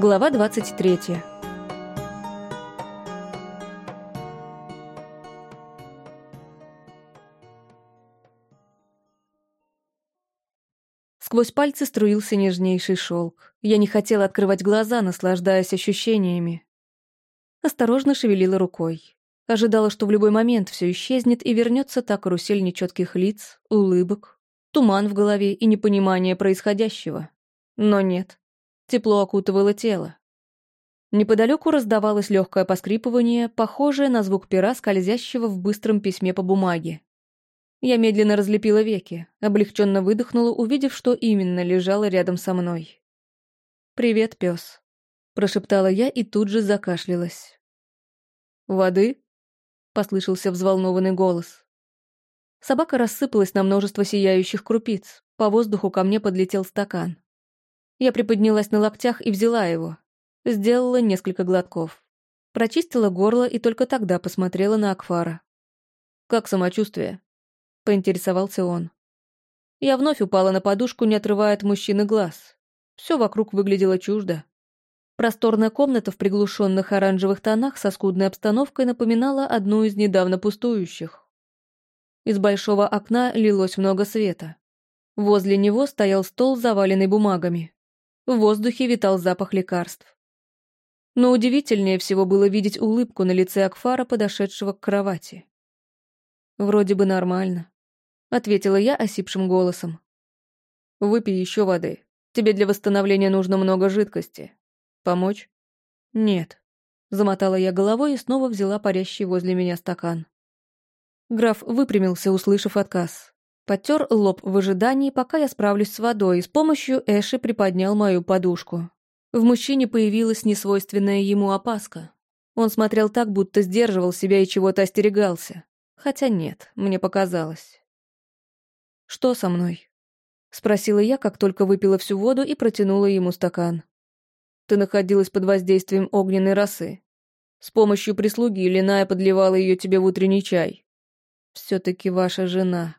Глава 23. Сквозь пальцы струился нежнейший шелк. Я не хотела открывать глаза, наслаждаясь ощущениями. Осторожно шевелила рукой. Ожидала, что в любой момент все исчезнет и вернется та карусель нечетких лиц, улыбок, туман в голове и непонимание происходящего. Но нет. Тепло окутывало тело. Неподалеку раздавалось легкое поскрипывание, похожее на звук пера, скользящего в быстром письме по бумаге. Я медленно разлепила веки, облегченно выдохнула, увидев, что именно лежало рядом со мной. «Привет, пес», — прошептала я и тут же закашлялась. «Воды?» — послышался взволнованный голос. Собака рассыпалась на множество сияющих крупиц. По воздуху ко мне подлетел стакан. Я приподнялась на локтях и взяла его. Сделала несколько глотков. Прочистила горло и только тогда посмотрела на Акфара. «Как самочувствие?» — поинтересовался он. Я вновь упала на подушку, не отрывая от мужчины глаз. Все вокруг выглядело чуждо. Просторная комната в приглушенных оранжевых тонах со скудной обстановкой напоминала одну из недавно пустующих. Из большого окна лилось много света. Возле него стоял стол, заваленный бумагами. В воздухе витал запах лекарств. Но удивительнее всего было видеть улыбку на лице Акфара, подошедшего к кровати. «Вроде бы нормально», — ответила я осипшим голосом. «Выпей еще воды. Тебе для восстановления нужно много жидкости. Помочь?» «Нет», — замотала я головой и снова взяла парящий возле меня стакан. Граф выпрямился, услышав отказ. Потер лоб в ожидании, пока я справлюсь с водой, и с помощью Эши приподнял мою подушку. В мужчине появилась несвойственная ему опаска. Он смотрел так, будто сдерживал себя и чего-то остерегался. Хотя нет, мне показалось. «Что со мной?» — спросила я, как только выпила всю воду и протянула ему стакан. «Ты находилась под воздействием огненной росы. С помощью прислуги Ильиная подливала ее тебе в утренний чай. Все-таки ваша жена»,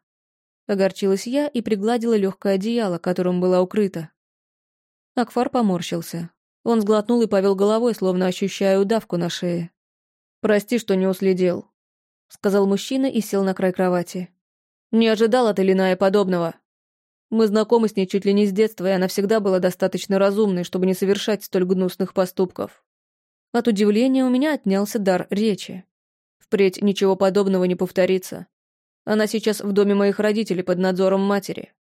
Огорчилась я и пригладила легкое одеяло, которым была укрыта. Акфар поморщился. Он сглотнул и повел головой, словно ощущая удавку на шее. «Прости, что не уследил», — сказал мужчина и сел на край кровати. «Не ожидал от Элиная подобного. Мы знакомы с ней чуть ли не с детства, и она всегда была достаточно разумной, чтобы не совершать столь гнусных поступков. От удивления у меня отнялся дар речи. Впредь ничего подобного не повторится. Она сейчас в доме моих родителей под надзором матери.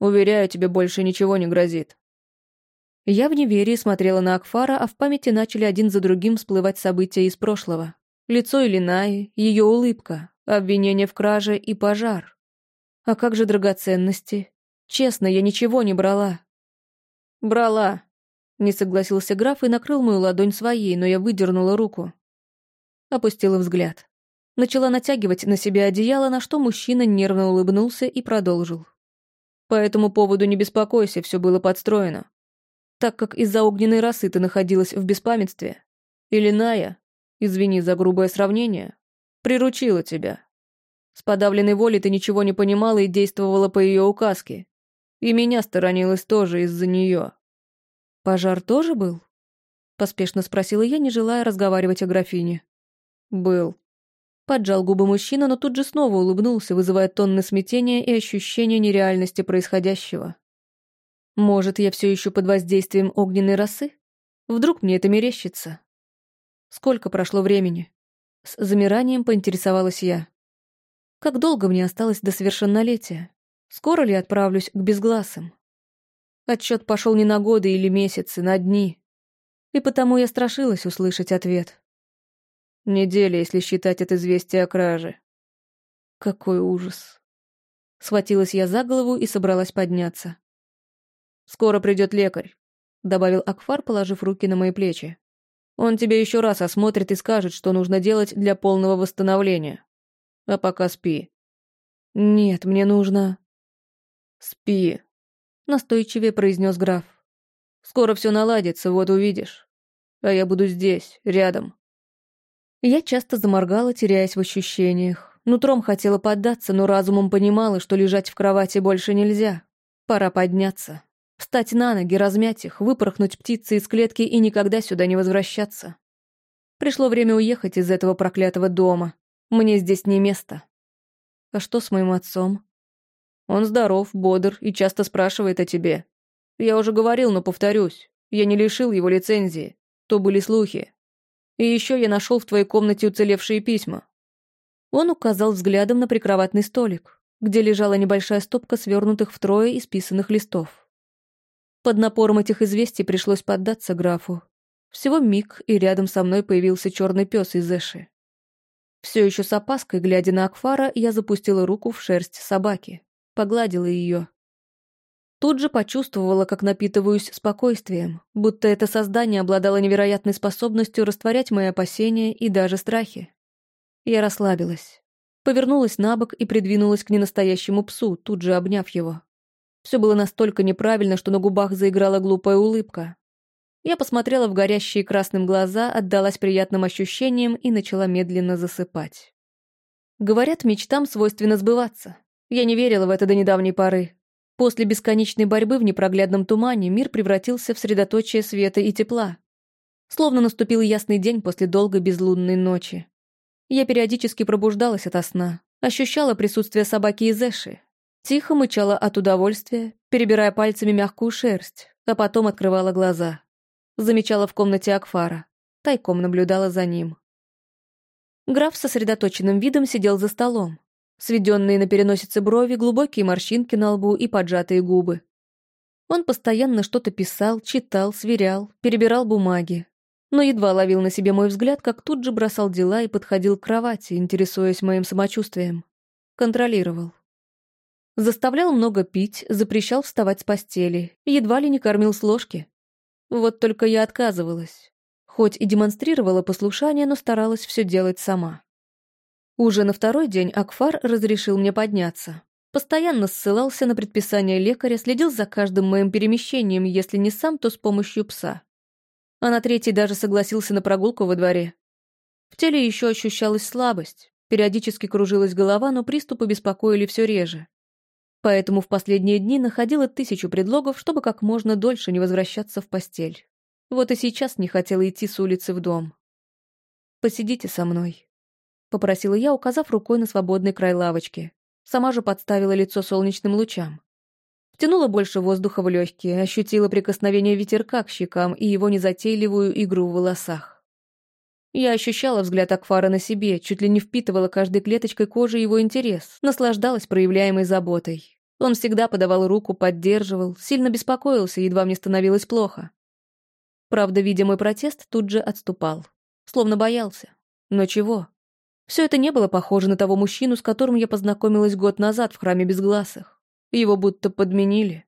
Уверяю, тебе больше ничего не грозит». Я в неверии смотрела на Акфара, а в памяти начали один за другим всплывать события из прошлого. Лицо Илинаи, ее улыбка, обвинение в краже и пожар. А как же драгоценности? Честно, я ничего не брала. «Брала», — не согласился граф и накрыл мою ладонь своей, но я выдернула руку. Опустила взгляд. Начала натягивать на себя одеяло, на что мужчина нервно улыбнулся и продолжил. «По этому поводу не беспокойся, все было подстроено. Так как из-за огненной росы ты находилась в беспамятстве, Илиная, извини за грубое сравнение, приручила тебя. С подавленной волей ты ничего не понимала и действовала по ее указке. И меня сторонилась тоже из-за нее. «Пожар тоже был?» — поспешно спросила я, не желая разговаривать о графине. «Был», Поджал губы мужчина, но тут же снова улыбнулся, вызывая тонны смятения и ощущение нереальности происходящего. Может, я все еще под воздействием огненной росы? Вдруг мне это мерещится? Сколько прошло времени? С замиранием поинтересовалась я. Как долго мне осталось до совершеннолетия? Скоро ли отправлюсь к безгласым? Отчет пошел не на годы или месяцы, на дни. И потому я страшилась услышать ответ. Неделя, если считать от известия о краже. Какой ужас. Схватилась я за голову и собралась подняться. «Скоро придет лекарь», — добавил Акфар, положив руки на мои плечи. «Он тебя еще раз осмотрит и скажет, что нужно делать для полного восстановления. А пока спи». «Нет, мне нужно...» «Спи», — настойчивее произнес граф. «Скоро все наладится, вот увидишь. А я буду здесь, рядом». Я часто заморгала, теряясь в ощущениях. Нутром хотела поддаться, но разумом понимала, что лежать в кровати больше нельзя. Пора подняться. Встать на ноги, размять их, выпорхнуть птицы из клетки и никогда сюда не возвращаться. Пришло время уехать из этого проклятого дома. Мне здесь не место. А что с моим отцом? Он здоров, бодр и часто спрашивает о тебе. Я уже говорил, но повторюсь. Я не лишил его лицензии. То были слухи. И еще я нашел в твоей комнате уцелевшие письма. Он указал взглядом на прикроватный столик, где лежала небольшая стопка свернутых втрое исписанных листов. Под напором этих известий пришлось поддаться графу. Всего миг, и рядом со мной появился черный пес из Эши. Все еще с опаской, глядя на Акфара, я запустила руку в шерсть собаки, погладила ее. Тут же почувствовала, как напитываюсь спокойствием, будто это создание обладало невероятной способностью растворять мои опасения и даже страхи. Я расслабилась. Повернулась на бок и придвинулась к ненастоящему псу, тут же обняв его. Все было настолько неправильно, что на губах заиграла глупая улыбка. Я посмотрела в горящие красным глаза, отдалась приятным ощущениям и начала медленно засыпать. Говорят, мечтам свойственно сбываться. Я не верила в это до недавней поры. После бесконечной борьбы в непроглядном тумане мир превратился в средоточие света и тепла. Словно наступил ясный день после долгой безлунной ночи. Я периодически пробуждалась ото сна, ощущала присутствие собаки из Эши. Тихо мычала от удовольствия, перебирая пальцами мягкую шерсть, а потом открывала глаза. Замечала в комнате Акфара, тайком наблюдала за ним. Граф с сосредоточенным видом сидел за столом, сведенные на переносице брови, глубокие морщинки на лбу и поджатые губы. Он постоянно что-то писал, читал, сверял, перебирал бумаги, но едва ловил на себе мой взгляд, как тут же бросал дела и подходил к кровати, интересуясь моим самочувствием. Контролировал. Заставлял много пить, запрещал вставать с постели, едва ли не кормил с ложки. Вот только я отказывалась. Хоть и демонстрировала послушание, но старалась все делать сама. Уже на второй день Акфар разрешил мне подняться. Постоянно ссылался на предписание лекаря, следил за каждым моим перемещением, если не сам, то с помощью пса. А на третий даже согласился на прогулку во дворе. В теле еще ощущалась слабость, периодически кружилась голова, но приступы беспокоили все реже. Поэтому в последние дни находила тысячу предлогов, чтобы как можно дольше не возвращаться в постель. Вот и сейчас не хотела идти с улицы в дом. «Посидите со мной», попросила я, указав рукой на свободный край лавочки. Сама же подставила лицо солнечным лучам. Втянула больше воздуха в легкие, ощутила прикосновение ветерка к щекам и его незатейливую игру в волосах. Я ощущала взгляд Акфара на себе, чуть ли не впитывала каждой клеточкой кожи его интерес, наслаждалась проявляемой заботой. Он всегда подавал руку, поддерживал, сильно беспокоился, едва мне становилось плохо. Правда, видя мой протест, тут же отступал. Словно боялся. Но чего? Все это не было похоже на того мужчину, с которым я познакомилась год назад в храме Безгласых. Его будто подменили.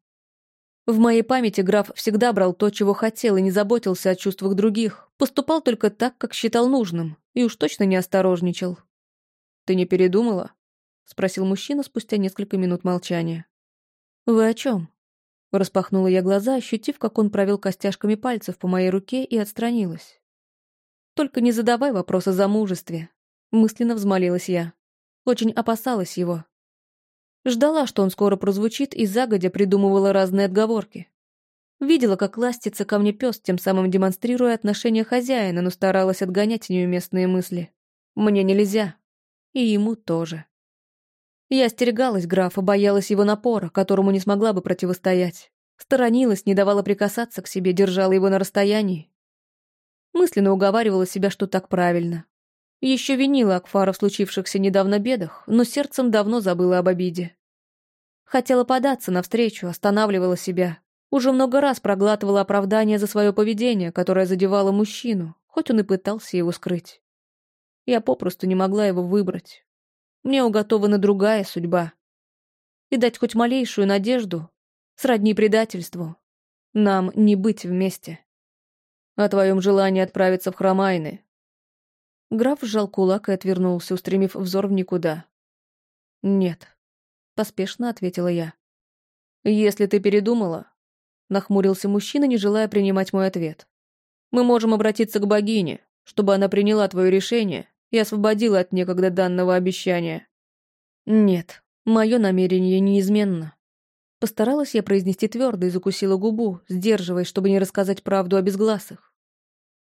В моей памяти граф всегда брал то, чего хотел, и не заботился о чувствах других, поступал только так, как считал нужным, и уж точно не осторожничал. «Ты не передумала?» — спросил мужчина спустя несколько минут молчания. «Вы о чем?» Распахнула я глаза, ощутив, как он провел костяшками пальцев по моей руке и отстранилась. «Только не задавай вопросы о замужестве. Мысленно взмолилась я. Очень опасалась его. Ждала, что он скоро прозвучит, и загодя придумывала разные отговорки. Видела, как ластится ко мне пес, тем самым демонстрируя отношение хозяина, но старалась отгонять неуместные мысли. Мне нельзя. И ему тоже. Я остерегалась графа, боялась его напора, которому не смогла бы противостоять. Сторонилась, не давала прикасаться к себе, держала его на расстоянии. Мысленно уговаривала себя, что так правильно. Еще винила Акфара в случившихся недавно бедах, но сердцем давно забыла об обиде. Хотела податься навстречу, останавливала себя. Уже много раз проглатывала оправдание за свое поведение, которое задевало мужчину, хоть он и пытался его скрыть. Я попросту не могла его выбрать. Мне уготована другая судьба. И дать хоть малейшую надежду, сродни предательству. Нам не быть вместе. О твоем желании отправиться в Хромайны Граф сжал кулак и отвернулся, устремив взор в никуда. «Нет», — поспешно ответила я. «Если ты передумала», — нахмурился мужчина, не желая принимать мой ответ. «Мы можем обратиться к богине, чтобы она приняла твое решение и освободила от некогда данного обещания». «Нет, мое намерение неизменно». Постаралась я произнести твердо и закусила губу, сдерживаясь, чтобы не рассказать правду о безгласах.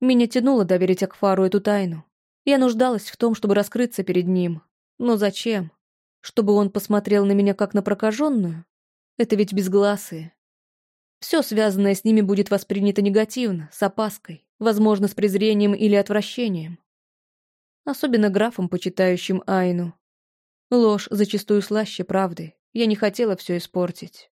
Меня тянуло доверить Акфару эту тайну. Я нуждалась в том, чтобы раскрыться перед ним. Но зачем? Чтобы он посмотрел на меня как на прокаженную? Это ведь безгласые. Все связанное с ними будет воспринято негативно, с опаской, возможно, с презрением или отвращением. Особенно графом, почитающим Айну. Ложь зачастую слаще правды. Я не хотела все испортить.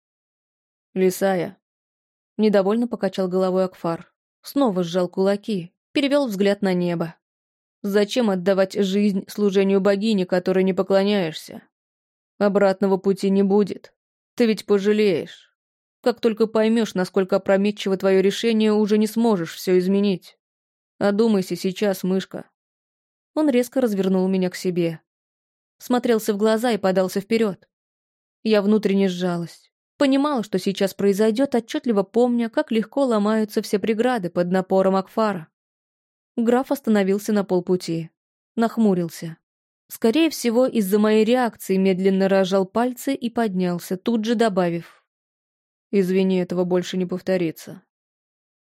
«Лисая», — недовольно покачал головой Акфар. Снова сжал кулаки, перевел взгляд на небо. «Зачем отдавать жизнь служению богини, которой не поклоняешься? Обратного пути не будет. Ты ведь пожалеешь. Как только поймешь, насколько опрометчиво твое решение, уже не сможешь все изменить. Одумайся сейчас, мышка». Он резко развернул меня к себе. Смотрелся в глаза и подался вперед. Я внутренне сжалась. Понимала, что сейчас произойдет, отчетливо помня, как легко ломаются все преграды под напором Акфара. Граф остановился на полпути. Нахмурился. Скорее всего, из-за моей реакции медленно рожал пальцы и поднялся, тут же добавив. «Извини, этого больше не повторится».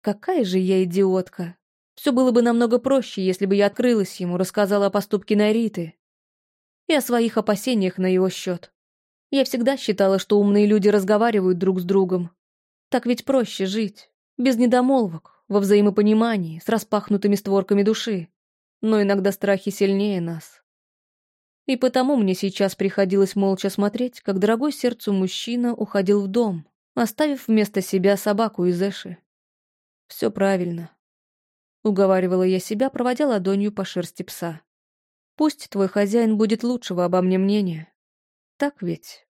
Какая же я идиотка. Все было бы намного проще, если бы я открылась ему, рассказала о поступке Нариты и о своих опасениях на его счет. Я всегда считала, что умные люди разговаривают друг с другом. Так ведь проще жить, без недомолвок, во взаимопонимании, с распахнутыми створками души. Но иногда страхи сильнее нас. И потому мне сейчас приходилось молча смотреть, как дорогой сердцу мужчина уходил в дом, оставив вместо себя собаку из Эши. «Все правильно», — уговаривала я себя, проводя ладонью по шерсти пса. «Пусть твой хозяин будет лучшего обо мне мнения, так ведь?